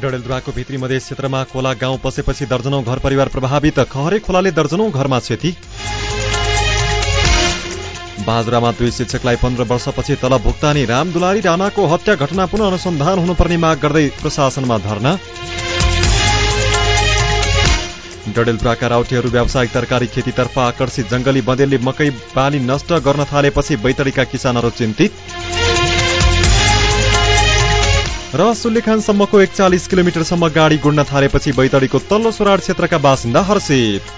डडेलधुराको भित्री मधेस क्षेत्रमा खोला गाउँ पसेपछि दर्जनौ घर परिवार प्रभावित। खहरे खोलाले दर्जनौ घरमा क्षति। बाजुरामा दुई शिक्षकलाई पन्ध्र वर्षपछि तल भुक्तानी। रामदुलारी राणाको हत्या घटना पुनः अनुसन्धान हुनुपर्ने माग गर्दै प्रशासनमा धरना। डडेलधुवाका राउटीहरू व्यावसायिक तरकारी खेतीतर्फ आकर्षित। जंगली बँदेलले मकै बाली नष्ट गर्न थालेपछि बैतडीका किसानहरू चिन्तित। र सुलेखानसम्मको एकचालिस किलोमिटरसम्म गाडी गुड्न थालेपछि बैतडीको तल्लो सोराड क्षेत्रका बासिन्दा हर्षित।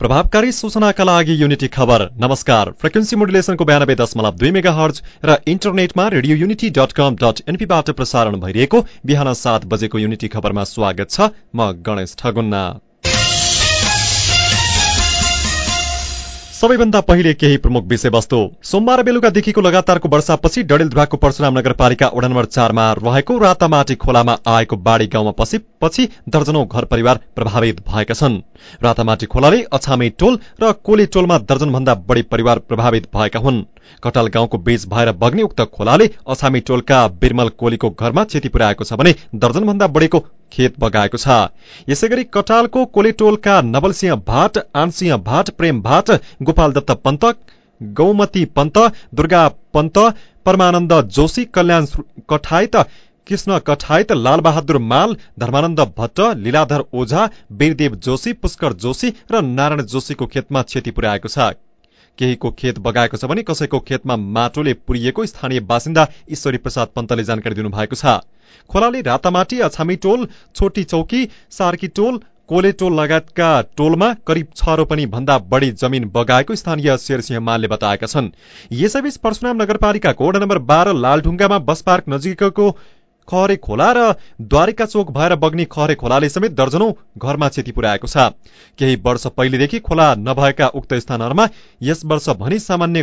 प्रभावकारी सूचनाका लागि युनिटी खबर। नमस्कार। फ्रिक्वेन्सी मोडुलेसनको बयानब्बे दशमलव दुई मेगा हर्ज र इन्टरनेटमा radio unity dot com dot एनपीबाट प्रसारण भइरहेको बिहान सात बजेको युनिटी खबरमा स्वागत छ म गणेश ठगुन्ना। सबैभन्दा पहिले केही प्रमुख विषयवस्तु। सोमबार बेलुकादेखिको लगातारको वर्षापछि डडेलधुवाको परशुराम नगरपालिका वडा नम्बर चारमा रहेको रातामाटी खोलामा आएको बाढी गाउँमा पछि पछि दर्जनौ घर परिवार प्रभावित भएका छन्। रातामाटी खोलाले अछामे टोल र कोली टोलमा दर्जनभन्दा बढी परिवार प्रभावित भएका हुन्। कटाल गाउँको बीच भएर बग्ने उक्त खोलाले अछामी टोलका बिरमल कोलीको घरमा क्षति पुर्याएको छ भने दर्जनभन्दा बढ़ेको खेत बगाएको छ। यसै गरी कटालको कोलेटोलका नवलसिंह भाट आनसिंह भाट प्रेम भाट गोपाल दत्त पन्त गौमती पन्त दुर्गा पन्त परमानन्द जोशी कल्याण कठाईत कृष्ण कठायत लालबहादुर माल धर्मानन्द भट्ट लीलाधर ओझा वीरदेव जोशी पुष्कर जोशी र नारायण जोशीको खेतमा क्षति पुर्याएको छ। केहीको खेत बगाएको छ भने कसैको खेतमा माटोले पुरिएको स्थानीय बासिन्दा ईश्वरी प्रसाद पन्तले जानकारी दिनुभएको छ। खोलाले रातामाटी अछामी टोल छोटी चौकी सार्की टोल कोले टोल लगायतका टोलमा करिब छ रोपनी भन्दा बढी जमिन बगाएको स्थानीय शेरसिंह मालले बताएका छन्। यसैबीच परशुराम नगरपालिकाको वडा नम्बर बाह्र लालढुङ्गामा बस पार्क नजिकको खहरे खोला र द्वारिका चोक भएर बग्ने खहरे खोलाले समेत दर्जनौं घरमा क्षति पुर्याएको छ। केही वर्ष पहिलेदेखि खोला नभएका उक्त स्थानहरूमा यस वर्ष भनी सामान्य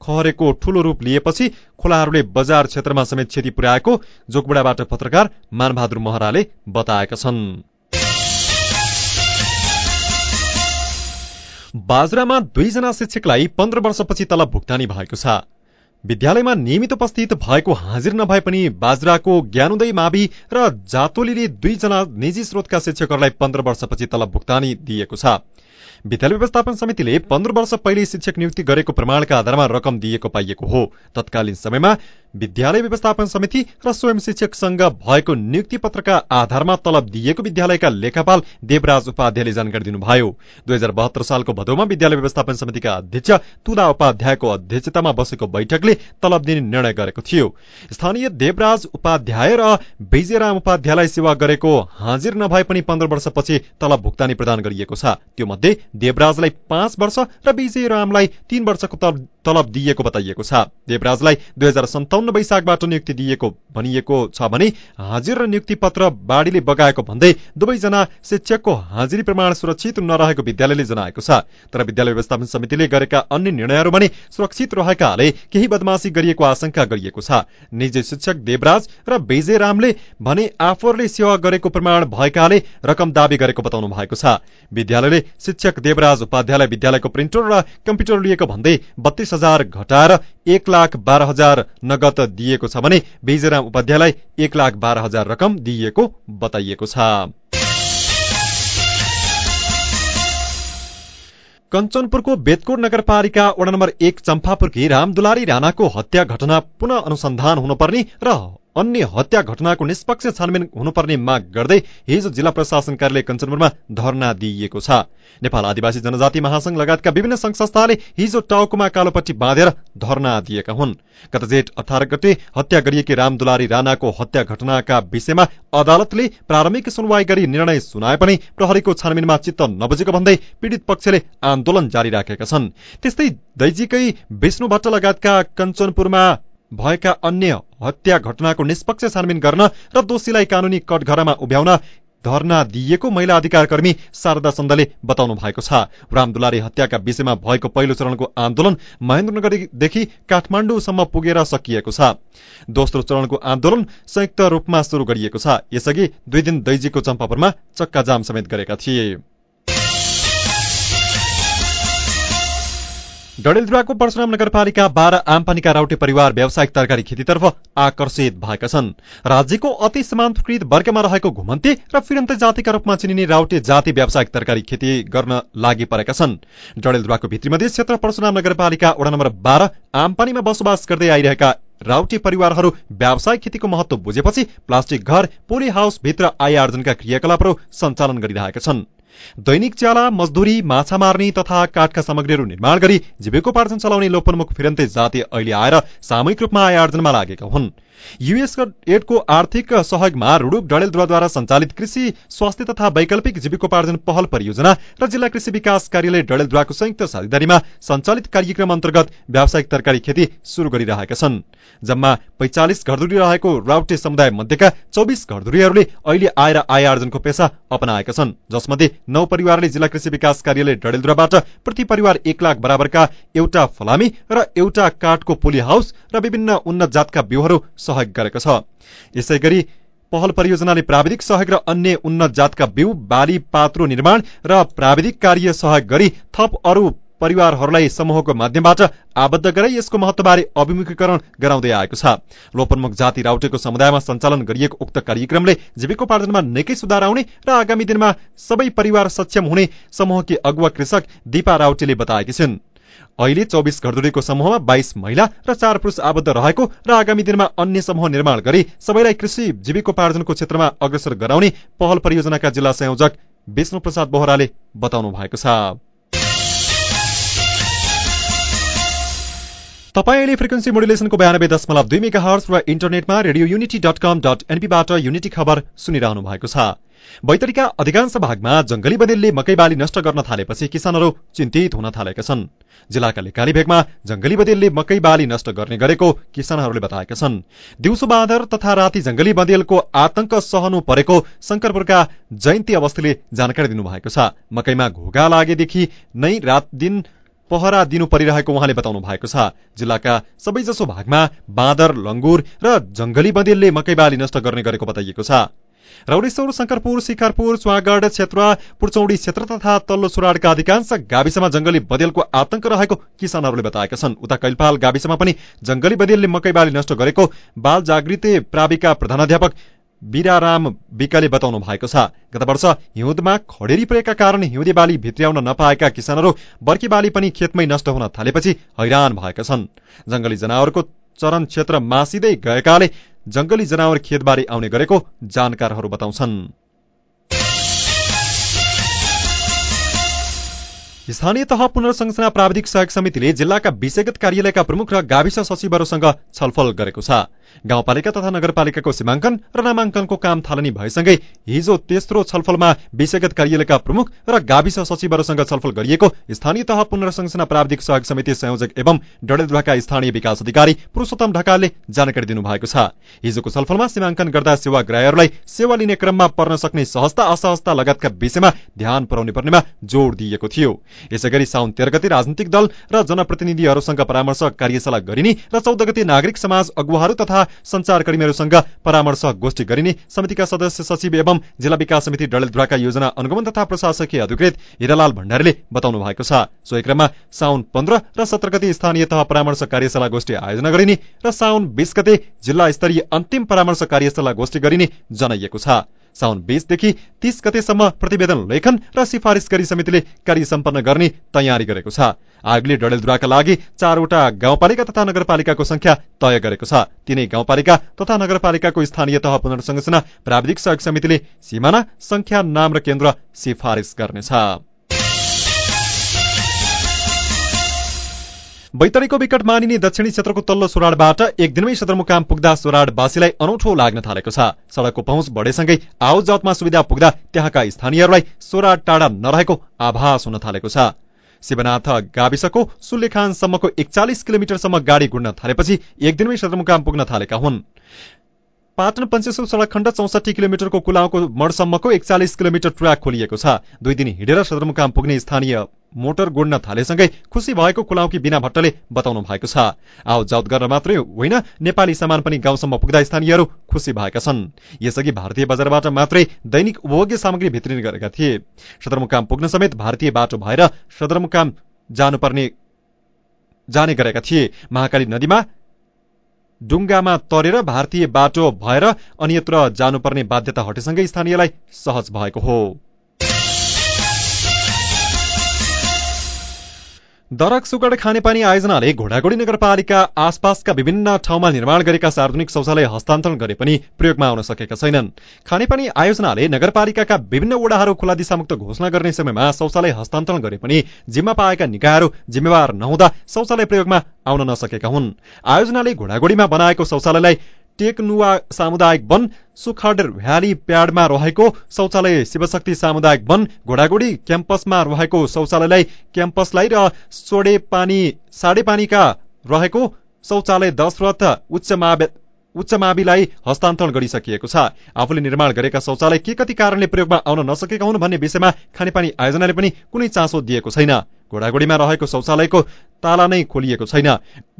खहरेको ठूलो रूप लिएपछि खोलाहरूले बजार क्षेत्रमा समेत क्षति पुर्याएको जोगबुडाबाट पत्रकार मानबहादुर महराले बताएका छन्। बाजुरामा दुईजना शिक्षकलाई पन्ध्र वर्षपछि तलब भुक्तानी भएको छ। विद्यालयमा नियमित उपस्थित भएको हाजिर नभए पनि बाजराको ज्ञानोदय मावि र जातोलीले दुईजना निजी स्रोतका शिक्षकहरूलाई पन्ध्र वर्षपछि तलब भुक्तानी दिएको छ। विद्यालय व्यवस्थापन समितिले पन्ध्र वर्ष पहिले शिक्षक नियुक्ति गरेको प्रमाणका आधारमा रकम दिएको पाइएको हो। तत्कालीन समयमा विद्यालय व्यवस्थापन समिति र स्वयं शिक्षकसँग भएको नियुक्ति पत्रका आधारमा तलब दिएको विद्यालयका लेखापाल देवराज उपाध्यायले जानकारी दिनुभयो। दुई हजार बहत्तर सालको भदौमा विद्यालय व्यवस्थापन समितिका अध्यक्ष तुला उपाध्यायको अध्यक्षतामा बसेको बैठकले तलब दिने निर्णय गरेको थियो। स्थानीय देवराज उपाध्याय र विजयराम उपाध्यायलाई सेवा गरेको हाजिर नभए पनि पन्ध्र वर्षपछि तलब भुक्तानी प्रदान गरिएको छ। त्यो मध्ये देवराजलाई पाँच वर्ष र विजय रामलाई तीन वर्षको तलब दिएको बताइएको छ। देवराजलाई दुई हजार सन्ताउन्न वैशाखबाट नियुक्ति दिएको भनिएको छ भने हाजिर र नियुक्ति पत्र बाढीले बगाएको भन्दै दुवैजना शिक्षकको हाजिरी प्रमाण सुरक्षित नरहेको विद्यालयले जनाएको छ। तर विद्यालय व्यवस्थापन समितिले गरेका अन्य निर्णयहरू भने सुरक्षित रहेकाले केही बदमाशी गरिएको आशंका गरिएको छ। निजी शिक्षक देवराज र विजय रामले भने आफूहरूले सेवा गरेको प्रमाण भएकाले रकम दावी गरेको बताउनु भएको छ। विद्यालयले शिक्षक देवराज उपाध्यायलाई विद्यालयको प्रिन्टर र कम्प्युटर लिएको भन्दै बत्तीस हजार घटाएर एक लाख बाह्र हजार नगद दिएको छ भने बेजराम उपाध्यायलाई एक लाख बाह्र हजार रकम दिइएको बताइएको छ। कञ्चनपुरको बेतकोट नगरपालिका वडा नम्बर एक चम्फापुरकी रामदुलारी राणाको हत्या घटना पुनः अनुसन्धान हुनुपर्ने र अन्य हत्या घटनाको निष्पक्ष छानबिन हुनुपर्ने माग गर्दै हिजो जिल्ला प्रशासन कार्यालय कञ्चनपुरमा धरना दिइएको छ। नेपाल आदिवासी जनजाति महासंघ लगायतका विभिन्न संघ संस्थाले हिजो टाउकोमा कालोपट्टि बाँधेर धरना दिएका हुन्। गत जेठ अठार गते हत्या गरिएकी रामदुलारी राणाको हत्या घटनाका विषयमा अदालतले प्रारम्भिक सुनवाई गरी निर्णय सुनाए पनि प्रहरीको छानबिनमा चित्त नबुझेको भन्दै पीड़ित पक्षले आन्दोलन जारी राखेका छन्। त्यस्तै दैजीकै विष्णु भट्ट लगायतका कञ्चनपुरमा भएका अन्य हत्या घटनाको निष्पक्ष छानबिन गर्न र दोषीलाई कानूनी कटघरामा उभ्याउन धरना दिएको महिला अधिकार कर्मी शारदा चन्दले बताउनु भएको छ। रामदुलारी हत्याका विषयमा भएको पहिलो चरणको आन्दोलन महेन्द्रनगरदेखि काठमाडौँसम्म पुगेर सकिएको छ। दोस्रो चरणको आन्दोलन संयुक्त रूपमा शुरू गरिएको छ। यसअघि दुई दिन दैजीको चम्पापुरमा चक्काजाम समेत गरेका थिए। डडेलधुराको परशुराम नगरपालिका बाह्र आमपानीका राउटे परिवार व्यावसायिक तरकारी खेतीतर्फ आकर्षित भएका छन्। राज्यको अति सीमान्तकृत वर्गमा रहेको घुमन्ते र फिरन्त जातिका रूपमा चिनिने राउटे जाति व्यावसायिक तरकारी खेती गर्न लागि परेका छन्। डडेलधुराको भित्री मध्य क्षेत्र परशुराम नगरपालिका वडा नम्बर बाह्र आमपानीमा बसोबास गर्दै आइरहेका राउटे परिवारहरू व्यावसायिक खेतीको महत्व बुझेपछि प्लास्टिक घर पोली हाउस भित्र आय आर्जनका क्रियाकलापहरू सञ्चालन गरिरहेका छन्। दैनिक च्याला मजदुरी माछा मार्ने तथा काठका सामग्रीहरू निर्माण गरी जीविकोपार्जन चलाउने लोकप्रमुख फिरन्ते जाति अहिले आएर सामूहिक रूपमा आय आर्जनमा लागेका हुन्। युएस एडको आर्थिक सहयोगमा रुडुक डडेलद्वारा सञ्चालित कृषि स्वास्थ्य तथा वैकल्पिक जीविकोपार्जन पहल परियोजना र जिल्ला कृषि विकास कार्यालय डडेलद्वाराको संयुक्त साझेदारीमा सञ्चालित कार्यक्रम अन्तर्गत व्यावसायिक तरकारी खेती शुरू गरिरहेका छन् जम्मा पैंचालिस घरधुरी रहेको राउटे समुदाय मध्येका चौबिस घरधुरीहरूले अहिले आएर आय आर्जनको पेसा अपनाएका छन् जसमध्ये नौ परिवारले जिल्ला कृषि विकास कार्यालय डडेलद्वाराबाट प्रति परिवार एक लाख बराबरका एउटा फलामी र एउटा काठको पोली हाउस र विभिन्न उन्नत जातका बिउहरू सहयोग गरेको छ। यसै गरी पहल परियोजनाले प्राविधिक सहयोग र अन्य उन्नत जातका बिउ बाली पात्रो निर्माण र प्राविधिक कार्य सहयोग गरी थप अरू परिवारहरूलाई समूहको माध्यमबाट आबद्ध गराई यसको महत्वबारे अभिमुखीकरण गराउँदै आएको छ। लोकप्रमुख जाति राउटेको समुदायमा सञ्चालन गरिएको उक्त कार्यक्रमले जीविकोपार्जनमा निकै सुधार आउने र आगामी दिनमा सबै परिवार सक्षम हुने समूहकी अगुवा कृषक दिपा राउटेले बताएकी छिन्। अहिले चौबिस घरधुरीको समूहमा बाइस महिला र चार पुरुष आबद्ध रहेको र आगामी दिनमा अन्य समूह निर्माण गरी सबैलाई कृषि जीविकोपार्जनको क्षेत्रमा अग्रसर गराउने पहल परियोजनाका जिल्ला संयोजक विष्णु प्रसाद बोहराले बताउनु भएको छ। तपाईँ अहिले फ्रिक्वेन्सी मोडुलेसनको बयानब्बे दशमलव दुई मेगा हर्स र इन्टरनेटमा radio unity dot com dot एनपीबाट unity खबर सुनिरहनु भएको छ। बैतडीका अधिकांश भागमा जंगली बनेलले मकै बाली नष्ट गर्न थालेपछि किसानहरू चिन्तित हुन थालेका छन्। जिल्लाका लेकाली भेगमा जंगली बदेलले मकै बाली नष्ट गर्ने गरेको किसानहरूले बताएका छन्। दिउँसो बाँदर तथा राति जंगली बदेलको आतंक सहनु परेको शंकरपुरका जयन्ती अवस्थीले जानकारी दिनुभएको छ। मकैमा घोगा लागेदेखि नै रात दिन पहरा दिनु परिरहेको उहाँले बताउनु भएको छ। जिल्लाका सबैजसो भागमा बाँदर लङ्गुर र जंगली बदेलले मकै बाली नष्ट गर्ने गरेको बताइएको छ। रौडेश्वर शंकरपुर शिखरपुर चुवागढ क्षेत्र पुर्चौडी क्षेत्र तथा तल्लो सुराडका अधिकांश गाविसमा जंगली बदेलको आतंक रहेको किसानहरूले बताएका छन्। उता कैलपाल गाविसमा पनि जंगली बदेलले मकै बाली नष्ट गरेको बाल जागृति प्राविका प्रधानाध्यापक बिराराम विकले बताउनु भएको छ। गत वर्ष हिउँदमा खडेरी परेका कारण हिउँदे बाली भित्र्याउन नपाएका किसानहरू बर्की बाली पनि खेतमै नष्ट हुन थालेपछि हैरान भएका छन्। जंगली जनावरको चरण क्षेत्र मासिँदै गएकाले जंगली जनावर खेतबारी आउने गरेको जानकारहरू बताउँछन्। स्थानीय तह पुनर्संरचना प्राविधिक सहयोग समितिले जिल्लाका विषयगत कार्यालयका प्रमुख र गाविस सचिवहरूसँग छलफल गरेको छ। गाउँपालिका तथा नगरपालिकाको सीमाङ्कन र नामाङ्कनको काम थालनी भएसँगै हिजो तेस्रो छलफलमा विषयगत कार्यालयका प्रमुख र गाविस सचिवहरूसँग छलफल गरिएको स्थानीय तह पुनर्संरचना प्राविधिक सहयोग समिति संयोजक एवं डडेलधुवाका स्थानीय विकास अधिकारी पुरूषोत्तम ढकालले जानकारी दिनुभएको छ। हिजोको छलफलमा सीमाङ्कन गर्दा सेवाग्राहीहरूलाई सेवा लिने क्रममा पर्न सक्ने सहजता असहजता लगायतका विषयमा ध्यान पुर्याउने पर्नेमा जोड़ दिइएको थियो। यसै गरी साउन तेह्र गते राजनीतिक दल र जनप्रतिनिधिहरूसँग परामर्श कार्यशाला गरिने र चौध गते नागरिक समाज अगुवाहरू तथा संचारकर्मीहरूसँग परामर्श गोष्ठी गरिने समितिका सदस्य सचिव एवं जिल्ला विकास समिति डडेलधुराका योजना अनुगमन तथा प्रशासकीय अधिकृत हिरालाल भण्डारीले बताउनु भएको छ। सोही क्रममा साउन पन्ध्र र सत्र गते स्थानीय तह परामर्श कार्यशाला गोष्ठी आयोजना गरिने र साउन बीस गते जिल्ला स्तरीय अन्तिम परामर्श कार्यशाला गोष्ठी गरिने जनाइएको छ। साउन बीसदेखि तीस गतेसम्म प्रतिवेदन लेखन र सिफारिस गरी समितिले कार्य सम्पन्न गर्ने तयारी गरेको छ। आयोगले डडेलधुराका लागि चारवटा गाउँपालिका तथा नगरपालिकाको संख्या तय गरेको छ। तिनै गाउँपालिका तथा नगरपालिकाको स्थानीय तह पुनर्संरचना प्राविधिक सहयोग समितिले सिमाना संख्या नाम र केन्द्र सिफारिस गर्नेछ। बैतडीको विकट मानिने दक्षिणी क्षेत्रको तल्लो सोराडबाट एक दिनमै सदरमुकाम पुग्दा सोराडवासीलाई अनौठो लाग्न थालेको छ। सड़कको पहुँच बढेसँगै आओ जातमा सुविधा पुग्दा त्यहाँका स्थानीयहरूलाई सोराड टाढा नरहेको आभास हुन थालेको छ। शिवनाथ गाविसको सुल्लेखानसम्मको एकचालिस किलोमिटरसम्म गाडी गुड्न थालेपछि एक दिनमै सदरमुकाम पुग्न थालेका हुन्। पाटन पञ्चेश्वर सड़क खण्ड चौसठी किलोमिटरको कुलाउको मडसम्मको एकचालिस किलोमिटर ट्र्याक खोलिएको छ। दुई दिन हिँडेर सदरमुकाम पुग्ने स्थानीय मोटर गोड्न थालेसँगै खुसी भएको कुलाउकी बिना भट्टले बताउनु भएको छ। आउ जाउत गर्न मात्रै होइन नेपाली सामान पनि गाउँसम्म पुग्दा स्थानीयहरू खुसी भएका छन्। यसअघि भारतीय बजारबाट मात्रै दैनिक उपभोग्य सामग्री भित्रिने गरेका थिए। सदरमुकाम पुग्न समेत भारतीय बाटो भएर सदरमुकाम जानुपर्ने जाने गरेका थिए। महाकाली नदीमा डुङ्गामा तरेर भारतीय बाटो भएर अन्यत्र जानुपर्ने बाध्यता हटेसँगै स्थानीयलाई सहज भएको हो। दरक सुगड खानेपानी आयोजनाले घोडाघोडी नगरपालिका आसपासका विभिन्न ठाउँमा निर्माण गरेका सार्वजनिक शौचालय हस्तान्तरण गरे पनि प्रयोगमा आउन सकेका छैनन्। खानेपानी आयोजनाले नगरपालिकाका विभिन्न वडाहरू खुला दिशामुक्त घोषणा गर्ने समयमा शौचालय हस्तान्तरण गरे पनि जिम्मा पाएका निकायहरू जिम्मेवार नहुँदा शौचालय प्रयोगमा आउन नसकेका हुन्। आयोजनाले घोडाघोडीमा बनाएको शौचालयलाई टेकनुवा सामुदायिक वन सुखड भ्याली प्याडमा रहेको शौचालय शिवशक्ति सामुदायिक वन घोडागोडी क्याम्पसमा रहेको शौचालयलाई क्याम्पसलाई र सोडे पानी साडे पानीका रहेको शौचालय दशरथ उच्च उच्च माविलाई हस्तान्तरण गरिसकिएको छ। आफूले निर्माण गरेका शौचालय के कति कारणले प्रयोगमा आउन नसकेका हुन् भन्ने विषयमा खानेपानी आयोजनाले पनि कुनै चासो दिएको छैन। घोडागोडीमा रहेको शौचालयको ताला नै खोलिएको छैन।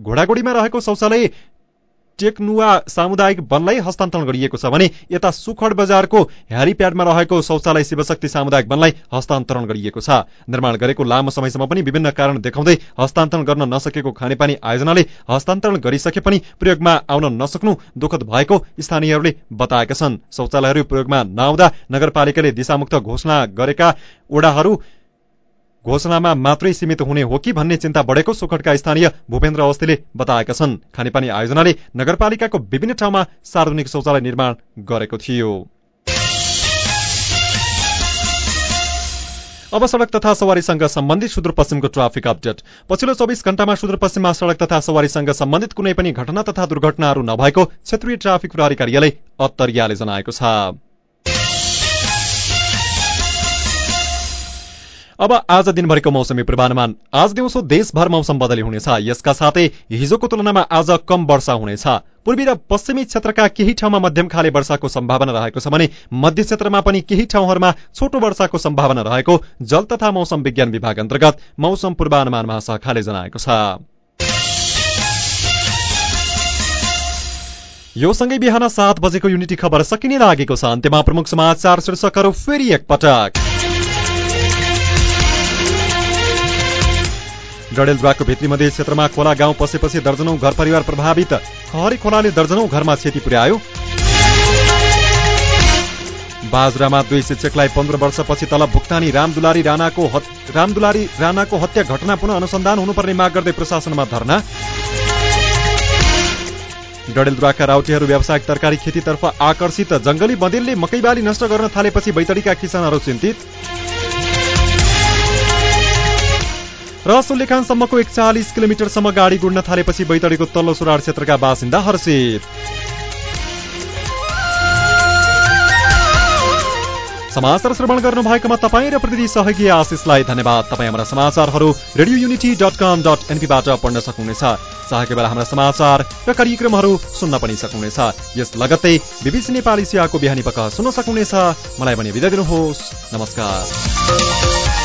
घोडागोडीमा रहेको शौचालय टेकनुवा सामुदायिक वनलाई हस्तान्तरण गरिएको छ भने यता सुखड बजारको ह्यारिप्याडमा रहेको शौचालय शिवशक्ति सामुदायिक वनलाई हस्तान्तरण गरिएको छ। निर्माण गरेको लामो समयसम्म पनि विभिन्न कारण देखाउँदै हस्तान्तरण गर्न नसकेको खानेपानी आयोजनाले हस्तान्तरण गरिसके पनि प्रयोगमा आउन नसक्नु दुःखद भएको स्थानीयहरूले बताएका छन्। शौचालयहरू प्रयोगमा नआउँदा नगरपालिकाले दिशामुक्त घोषणा गरेका ओडाहरू घोषणामा मात्रै सीमित हुने हो कि भन्ने चिन्ता बढेको सुखटका स्थानीय भूपेन्द्र अवस्थीले बताएका छन्। खानेपानी आयोजनाले नगरपालिकाको विभिन्न ठाउँमा सार्वजनिक शौचालय निर्माण गरेको थियो। अब सड़क तथा सवारीसँग सम्बन्धित सुदूरपश्चिमको ट्राफिक अपडेट। पछिल्लो चौबिस घण्टामा सुदूरपश्चिममा सड़क तथा सवारीसँग सम्बन्धित कुनै पनि घटना तथा दुर्घटनाहरू नभएको क्षेत्रीय ट्राफिक प्रहरी कार्यालय अत्तरियाले जनाएको छ। अब आज दिनभरिको मौसमी पूर्वानुमान। आज दिउँसो देशभर मौसम बदली हुनेछ। यसका साथै हिजोको तुलनामा आज कम वर्षा हुनेछ। पूर्वी र पश्चिमी क्षेत्रका केही ठाउँमा मध्यम खाले वर्षाको सम्भावना रहेको छ भने मध्य क्षेत्रमा पनि केही ठाउँहरूमा छोटो वर्षाको सम्भावना रहेको जल तथा मौसम विज्ञान विभाग अन्तर्गत मौसम पूर्वानुमान महाशाखाले जनाएको छ। यो सँगै बिहान सात बजेको युनिटी खबर सकिने लागेको छ। अन्त्यमा प्रमुख समाचार शीर्षकहरू फेरि एकपटक। डडेलधुवाको भित्री मध्य क्षेत्रमा खोला गाउँ पसेपछि दर्जनौ घर परिवार प्रभावित। खहरी खोलाले दर्जनौ घरमा क्षति पुर्यायो। बाजुरामा दुई शिक्षकलाई पन्ध्र वर्षपछि तलब भुक्तानी रामदुलारी राणाको रामदुलारी राणाको हत्या घटना पुनः अनुसन्धान हुनुपर्ने माग गर्दै प्रशासनमा धरना। डडेलधुवाका राउटेहरू व्यावसायिक तरकारी खेतीतर्फ आकर्षित। जंगली बँदेलले मकैबाली नष्ट गर्न थालेपछि बैतडीका किसानहरू चिन्तित। र सुल्लेखानसम्मको एकचालिस किलोमिटरसम्म गाडी गुड्न थालेपछि बैतडीको तल्लो सुराड क्षेत्रका बासिन्दा हर्षित। समाचार श्रवण गर्नु भएकोमा तपाईँ र प्रविधि सहयोगी आशिषलाई धन्यवाद। तपाईँ हाम्रा समाचारहरू radio unity dot com dot एनपीबाट पढ्न सक्नुहुनेछ। चाहेको बेला हाम्रा समाचार र कार्यक्रमहरू सुन्न पनि सक्नुहुनेछ। यस लगत्तै बिबिसी नेपाली सियाको बिहानी पख सुन्न सक्नुहुनेछ। मलाई भने बिदा दिनुहोस्। नमस्कार।